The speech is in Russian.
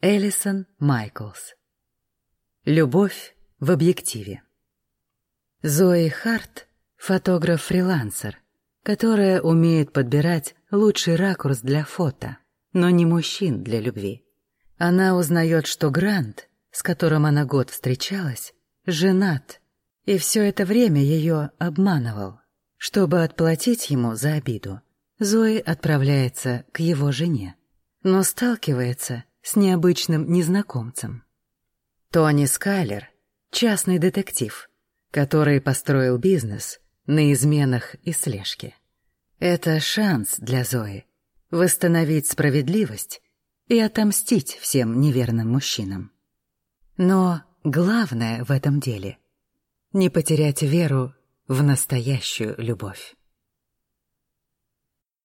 Элисон Майклс. Любовь в объективе. Зои Харт — фотограф-фрилансер, которая умеет подбирать лучший ракурс для фото, но не мужчин для любви. Она узнает, что Грант, с которым она год встречалась, женат, и все это время ее обманывал. Чтобы отплатить ему за обиду, Зои отправляется к его жене, но сталкивается с необычным незнакомцем. Тони Скайлер — частный детектив, который построил бизнес на изменах и слежке. Это шанс для Зои восстановить справедливость и отомстить всем неверным мужчинам. Но главное в этом деле — не потерять веру в настоящую любовь.